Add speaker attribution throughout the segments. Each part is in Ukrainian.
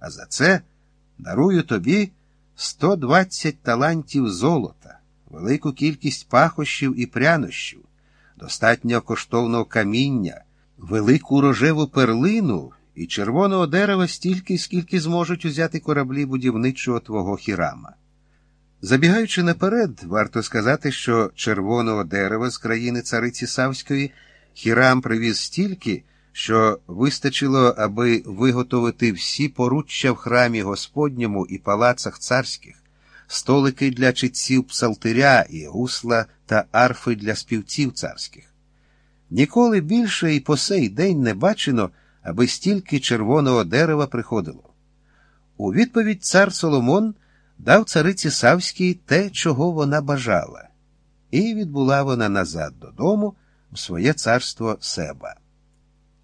Speaker 1: а за це дарую тобі 120 талантів золота, велику кількість пахощів і прянощів, достатньо коштовного каміння, велику рожеву перлину і червоного дерева стільки, скільки зможуть узяти кораблі будівничого твого хірама. Забігаючи наперед, варто сказати, що червоного дерева з країни цариці Савської хірам привіз стільки, що вистачило, аби виготовити всі поруччя в храмі Господньому і палацах царських, столики для читців псалтиря і гусла та арфи для співців царських. Ніколи більше і по сей день не бачено, аби стільки червоного дерева приходило. У відповідь цар Соломон дав цариці Савській те, чого вона бажала, і відбула вона назад додому в своє царство Себа.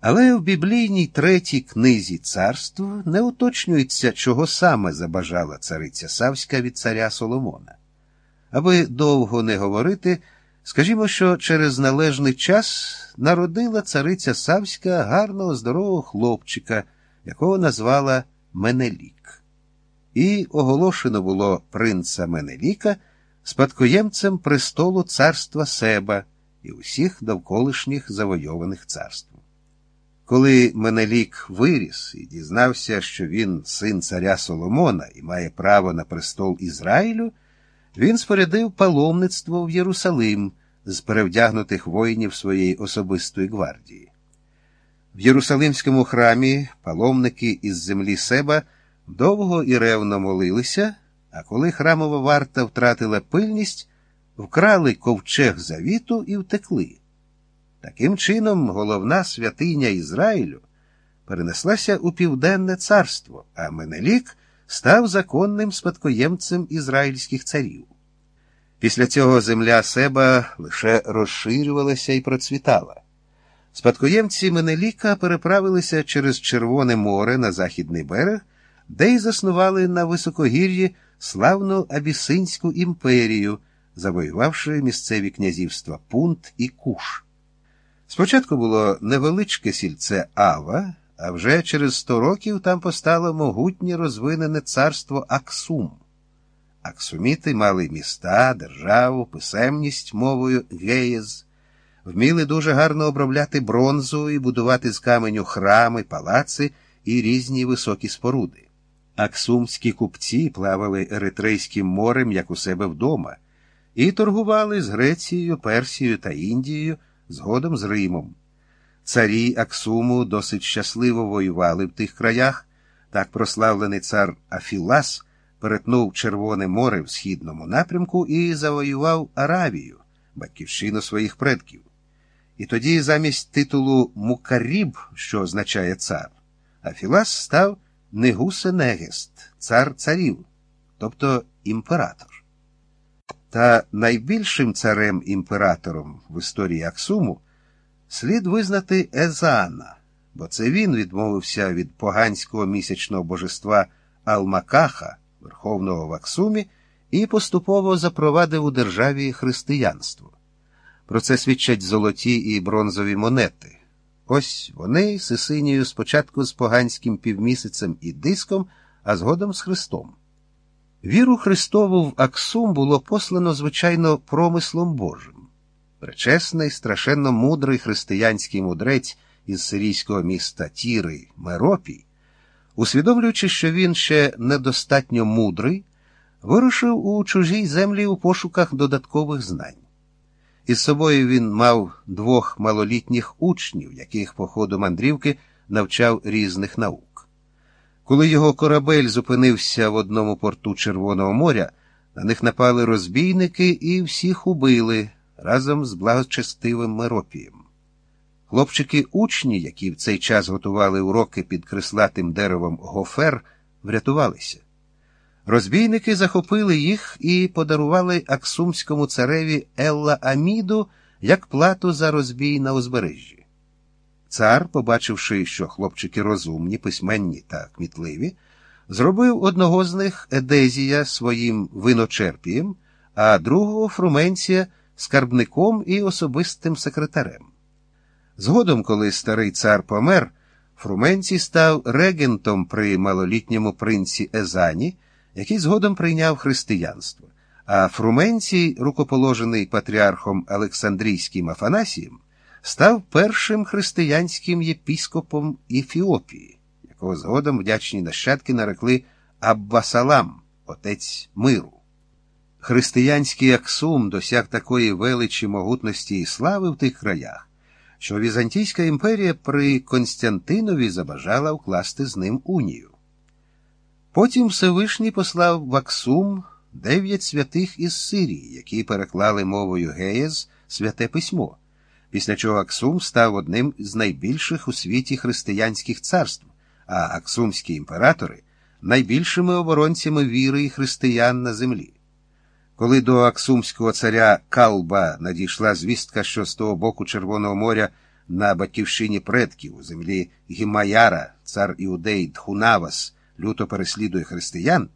Speaker 1: Але в біблійній третій книзі царств не уточнюється, чого саме забажала цариця Савська від царя Соломона. Аби довго не говорити, скажімо, що через належний час народила цариця Савська гарного здорового хлопчика, якого назвала Менелік. І оголошено було принца Менеліка спадкоємцем престолу царства Себа і усіх довколишніх завойованих царств. Коли Менелік виріс і дізнався, що він син царя Соломона і має право на престол Ізраїлю, він спорядив паломництво в Єрусалим з перевдягнутих воїнів своєї особистої гвардії. В Єрусалимському храмі паломники із землі Себа довго і ревно молилися, а коли храмова варта втратила пильність, вкрали ковчег завіту і втекли. Таким чином, головна святиня Ізраїлю перенеслася у Південне царство, а Менелік став законним спадкоємцем ізраїльських царів. Після цього земля Себа лише розширювалася і процвітала. Спадкоємці Менеліка переправилися через Червоне море на західний берег, де й заснували на високогір'ї славну Абісинську імперію, завоювавши місцеві князівства Пунт і Куш. Спочатку було невеличке сільце Ава, а вже через сто років там постало могутнє розвинене царство Аксум. Аксуміти мали міста, державу, писемність мовою геєз, вміли дуже гарно обробляти бронзу і будувати з каменю храми, палаци і різні високі споруди. Аксумські купці плавали Еритрейським морем, як у себе вдома, і торгували з Грецією, Персією та Індією згодом з Римом. Царі Аксуму досить щасливо воювали в тих краях. Так прославлений цар Афілас перетнув Червоне море в східному напрямку і завоював Аравію, батьківщину своїх предків. І тоді замість титулу Мукаріб, що означає цар, Афілас став Негусенегест, цар царів, тобто імператор. Та найбільшим царем імператором в історії Аксуму слід визнати Езана, бо це він відмовився від поганського місячного божества Алмакаха, верховного в Аксумі, і поступово запровадив у державі християнство. Про це свідчать золоті і бронзові монети. Ось вони Сисинію спочатку з поганським півмісяцем і диском, а згодом з Христом. Віру Христову в Аксум було послано, звичайно, промислом Божим. Пречесний, страшенно мудрий християнський мудрець із сирійського міста Тіри Меропій, усвідомлюючи, що він ще недостатньо мудрий, вирушив у чужій землі у пошуках додаткових знань. Із собою він мав двох малолітніх учнів, яких по ходу мандрівки навчав різних наук. Коли його корабель зупинився в одному порту Червоного моря, на них напали розбійники і всіх убили разом з благочестивим Меропієм. Хлопчики учні, які в цей час готували уроки під крислатим деревом гофер, врятувалися. Розбійники захопили їх і подарували Аксумському цареві Елла Аміду як плату за розбій на узбережжі. Цар, побачивши, що хлопчики розумні, письменні та кмітливі, зробив одного з них Едезія своїм виночерпієм, а другого Фруменція скарбником і особистим секретарем. Згодом, коли старий цар помер, Фруменцій став регентом при малолітньому принці Езані, який згодом прийняв християнство, а Фруменцій, рукоположений патріархом Олександрійським Афанасієм, став першим християнським єпіскопом Ефіопії, якого згодом вдячні нащадки нарекли Аббасалам, отець миру. Християнський Аксум досяг такої величі могутності і слави в тих краях, що Візантійська імперія при Константинові забажала укласти з ним унію. Потім Всевишній послав в Аксум дев'ять святих із Сирії, які переклали мовою Геєз святе письмо, після чого Аксум став одним з найбільших у світі християнських царств, а аксумські імператори найбільшими оборонцями віри і християн на землі. Коли до Аксумського царя Калба надійшла звістка, що з того боку Червоного моря на батьківщині предків у землі Гімаяра, цар Іудей Дхунавас, люто переслідує християн,